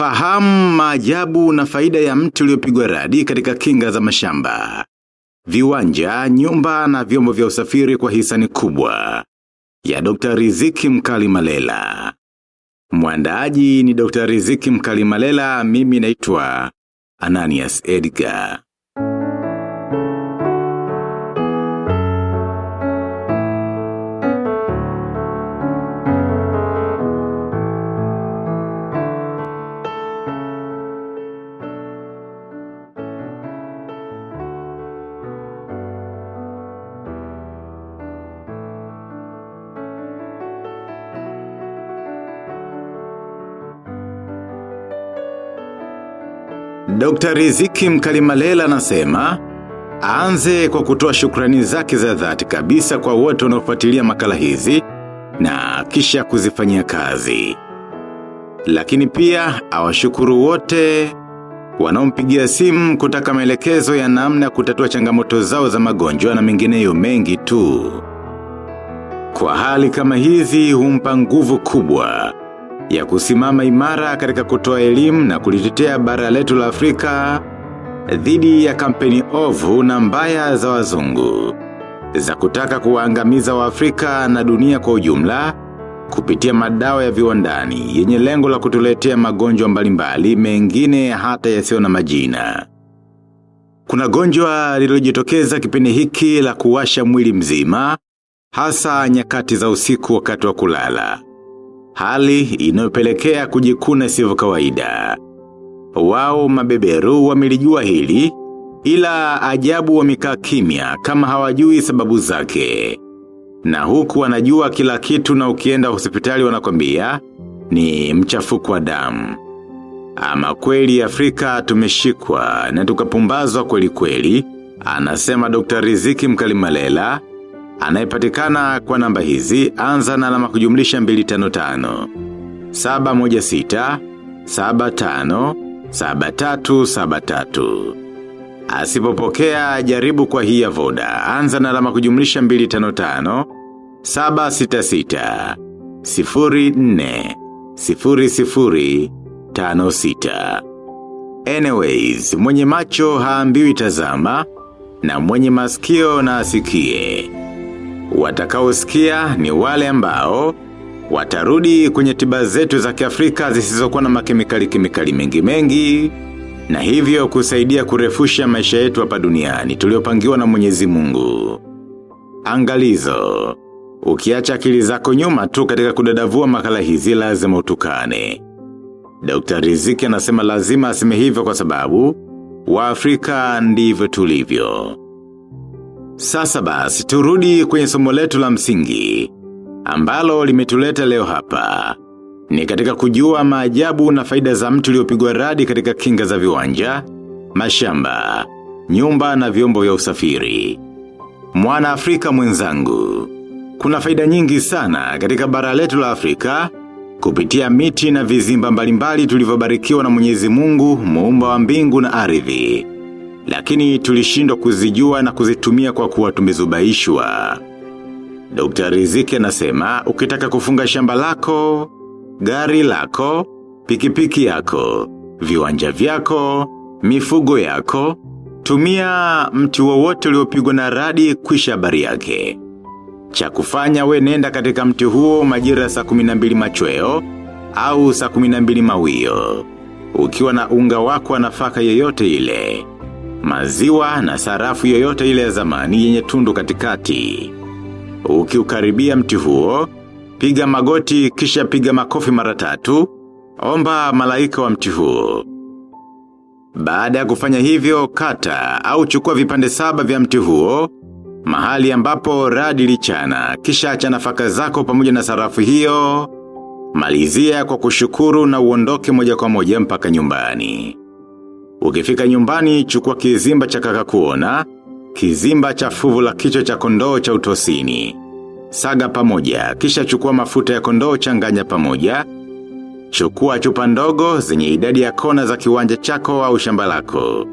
Fahamu maajabu na faida ya mti uliopigwa radi katika kinga za mashamba. Viwanja, nyumba na vyombo vya usafiri kwa hisani kubwa. Ya Dr. Riziki Mkali Malela. Mwandaaji ni Dr. Riziki Mkali Malela, mimi naitwa Ananias Edgar. Dr. Riziki Mkalimalela anasema, anze kwa kutoa shukrani zake za dhati kabisa kwa wote wanaofuatilia makala hizi na kisha kuzifanyia kazi. Lakini pia awashukuru wote wanaompigia simu kutaka maelekezo ya namna ya kutatua changamoto zao za magonjwa na mengineyo mengi tu. Kwa hali kama hizi humpa nguvu kubwa ya kusimama imara katika kutoa elimu na kulitetea bara letu la Afrika dhidi ya kampeni ovu na mbaya za wazungu za kutaka kuwaangamiza waafrika na dunia kwa ujumla kupitia madawa ya viwandani yenye lengo la kutuletea magonjwa mbalimbali mengine hata yasiyo na majina. Kuna gonjwa lililojitokeza kipindi hiki la kuwasha mwili mzima hasa nyakati za usiku wakati wa kulala. Hali inayopelekea kujikuna sivyo kawaida. Wao mabeberu wamelijua hili, ila ajabu wamekaa kimya kama hawajui sababu zake. Na huku wanajua kila kitu na ukienda hospitali wanakwambia ni mchafuko wa damu. Ama kweli Afrika tumeshikwa na tukapumbazwa kweli kweli, anasema Dr. Riziki Mkalimalela, anayepatikana kwa namba hizi anza na alama kujumlisha 255 716 75 7373 Asipopokea jaribu kwa hii ya voda. Anza na alama kujumlisha 255 766 04 00 56 Anyways, mwenye macho haambiwi tazama na mwenye masikio na asikie. Watakaosikia ni wale ambao watarudi kwenye tiba zetu za kiafrika zisizokuwa na makemikali kemikali mengi mengi na hivyo kusaidia kurefusha maisha yetu hapa duniani tuliopangiwa na Mwenyezi Mungu. Angalizo, ukiacha akili zako nyuma tu katika kudadavua makala hizi lazima utukane. Dr. Riziki anasema lazima aseme hivyo kwa sababu Waafrika ndivyo tulivyo. Sasa basi turudi kwenye somo letu la msingi, ambalo limetuleta leo hapa. Ni katika kujua maajabu na faida za mtu uliopigwa radi katika kinga za viwanja, mashamba, nyumba na vyombo vya usafiri. Mwana Afrika mwenzangu, kuna faida nyingi sana katika bara letu la Afrika, kupitia miti na vizimba mbalimbali tulivyobarikiwa na Mwenyezi Mungu, muumba wa mbingu na ardhi lakini tulishindwa kuzijua na kuzitumia kwa kuwa tumezubaishwa. Dr. Riziki anasema, ukitaka kufunga shamba lako, gari lako, pikipiki yako, viwanja vyako, mifugo yako, tumia mti wowote uliopigwa na radi kwisha habari yake. Cha kufanya we nenda katika mti huo majira saa 12 machweo au saa 12 mawio. Ukiwa na unga wako wa nafaka yeyote ile maziwa na sarafu yoyote ile ya zamani yenye tundu katikati. Ukiukaribia mti huo, piga magoti kisha piga makofi mara tatu, omba malaika wa mti huo. Baada ya kufanya hivyo, kata au chukua vipande saba vya mti huo, mahali ambapo radi lichana, kisha acha nafaka zako pamoja na sarafu hiyo, malizia kwa kushukuru na uondoke moja kwa moja mpaka nyumbani. Ukifika nyumbani chukua kizimba cha kaka kuona, kizimba cha fuvu la kichwa cha kondoo cha utosini. Saga pamoja, kisha chukua mafuta ya kondoo changanya pamoja. Chukua chupa ndogo zenye idadi ya kona za kiwanja chako au shamba lako.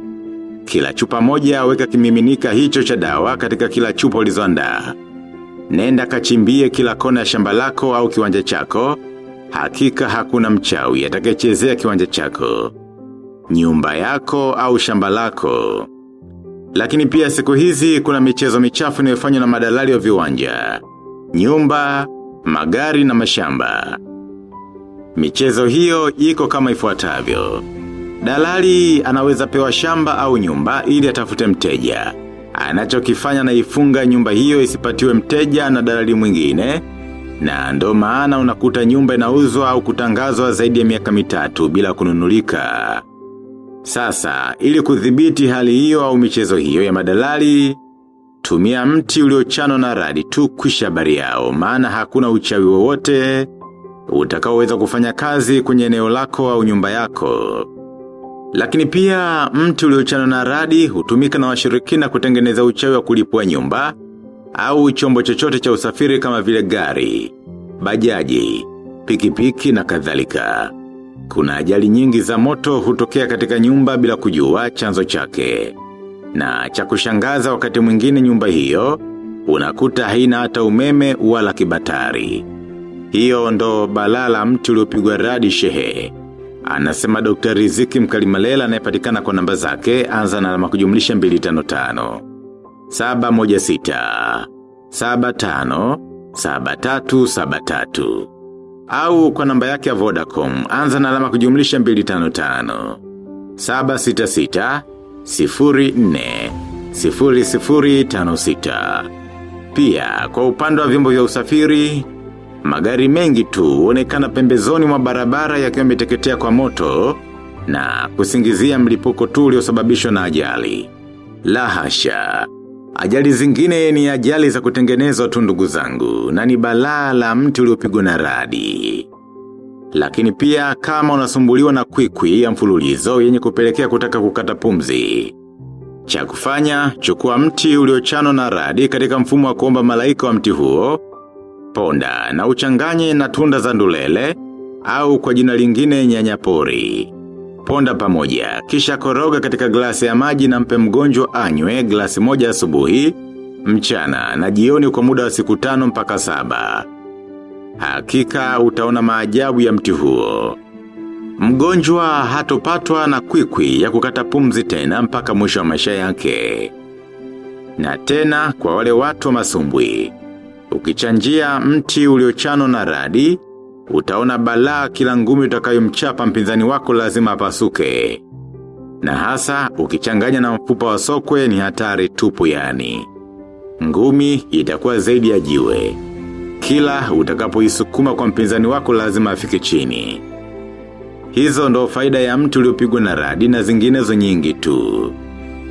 Kila chupa moja weka kimiminika hicho cha dawa katika kila chupa ulizoandaa. Nenda kachimbie kila kona ya shamba lako au kiwanja chako, hakika hakuna mchawi atakayechezea kiwanja chako, nyumba yako au shamba lako. Lakini pia siku hizi kuna michezo michafu inayofanywa na madalali wa viwanja, nyumba, magari na mashamba. Michezo hiyo iko kama ifuatavyo. Dalali anaweza pewa shamba au nyumba ili atafute mteja. Anachokifanya na ifunga nyumba hiyo isipatiwe mteja na dalali mwingine. Na ndo maana unakuta nyumba inauzwa au kutangazwa zaidi ya miaka mitatu bila kununulika. Sasa, ili kudhibiti hali hiyo au michezo hiyo ya madalali, tumia mti uliochano na radi tu kwisha bari yao, maana hakuna uchawi wowote utakaoweza kufanya kazi kwenye eneo lako au nyumba yako. Lakini pia mti uliochano na radi hutumika na washirikina kutengeneza uchawi wa kulipua nyumba au chombo chochote cha usafiri kama vile gari, bajaji, pikipiki na kadhalika. Kuna ajali nyingi za moto hutokea katika nyumba bila kujua chanzo chake. Na cha kushangaza wakati mwingine nyumba hiyo, unakuta haina hata umeme wala kibatari. Hiyo ndo balala mtu uliopigwa radi shehe. Anasema Dr. Riziki Mkalimalela anayepatikana kwa namba zake, anza na alama kujumlisha 255. 716 75 7373 au kwa namba yake ya Vodacom, anza na alama kujumlisha 255. 766 04 0056. Pia, kwa upande wa vyombo vya usafiri, magari mengi tu huonekana pembezoni mwa barabara yakiwa yameteketea kwa moto na kusingizia mlipuko tu uliosababishwa na ajali. La hasha. Ajali zingine ni ajali za kutengenezwa tu ndugu zangu na ni balaa la mti uliopigwa na radi. Lakini pia kama unasumbuliwa na kwikwi ya mfululizo yenye kupelekea kutaka kukata pumzi. Cha kufanya, chukua mti uliochanwa na radi katika mfumo wa kuomba malaika wa mti huo, ponda na uchanganye na tunda za ndulele au kwa jina lingine nyanyapori. Ponda pamoja, kisha koroga katika glasi ya maji na mpe mgonjwa anywe glasi moja asubuhi, mchana na jioni kwa muda wa siku tano mpaka saba. Hakika utaona maajabu ya mti huo. Mgonjwa hatopatwa na kwikwi ya kukata pumzi tena mpaka mwisho wa maisha yake. Na tena kwa wale watu wa masumbwi. Ukichanjia mti uliochano na radi, utaona balaa kila ngumi utakayomchapa mpinzani wako lazima apasuke. Na hasa, ukichanganya na mfupa wa sokwe ni hatari tupu yani. Ngumi itakuwa zaidi ya jiwe. Kila utakapoisukuma kwa mpinzani wako lazima afike chini. Hizo ndo faida ya mtu uliopigwa na radi na zinginezo nyingi tu.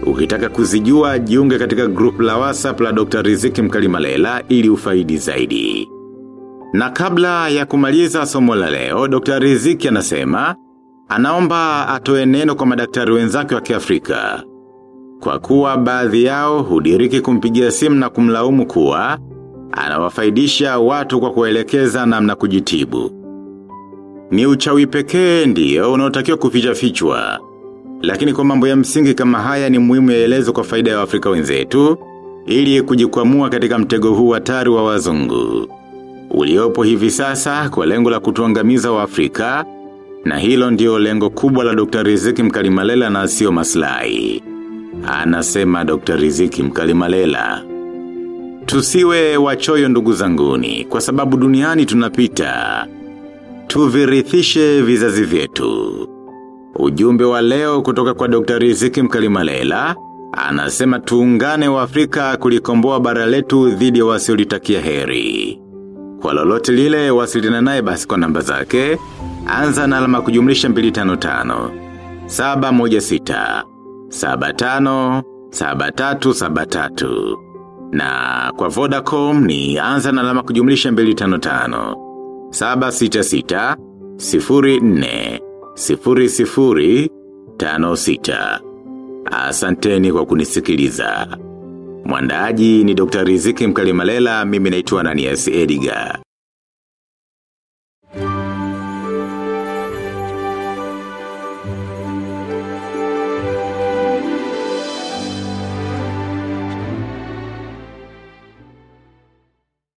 Ukitaka kuzijua jiunge katika grupu la WhatsApp la Dr. Riziki Mkalimalela ili ufaidi zaidi. Na kabla ya kumaliza somo la leo, Dr. Riziki anasema, anaomba atoe neno kwa madaktari wenzake wa kiafrika. Kwa kuwa baadhi yao hudiriki kumpigia simu na kumlaumu kuwa, anawafaidisha watu kwa kuelekeza namna kujitibu. Ni uchawi pekee ndio unaotakiwa kuficha fichwa. Lakini kwa mambo ya msingi kama haya ni muhimu yaelezwe kwa faida ya Afrika wenzetu, ili kujikwamua katika mtego huu hatari wa wazungu. Uliopo hivi sasa kwa lengo la kutuangamiza wa Afrika, na hilo ndio lengo kubwa la Dr. Riziki Mkalimalela na sio maslahi. Anasema Dr. Riziki Mkalimalela. Tusiwe wachoyo ndugu zanguni, kwa sababu duniani tunapita. Tuvirithishe vizazi vyetu. Ujumbe wa leo kutoka kwa Dr. Riziki Mkalimalela, anasema tuungane wa Afrika kulikomboa bara letu dhidi ya wasiolitakia heri. Kwa lolote lile wasiliana naye basi kwa namba zake, anza na alama kujumlisha 255, 716, 75, 7373. Na kwa Vodacom ni anza na alama kujumlisha 255, 766, 04, sifuri sifuri tano sita. Asanteni kwa kunisikiliza. Mwandaji ni Dr. Riziki Mkalimalela, mimi naitwa Ananias Ediga.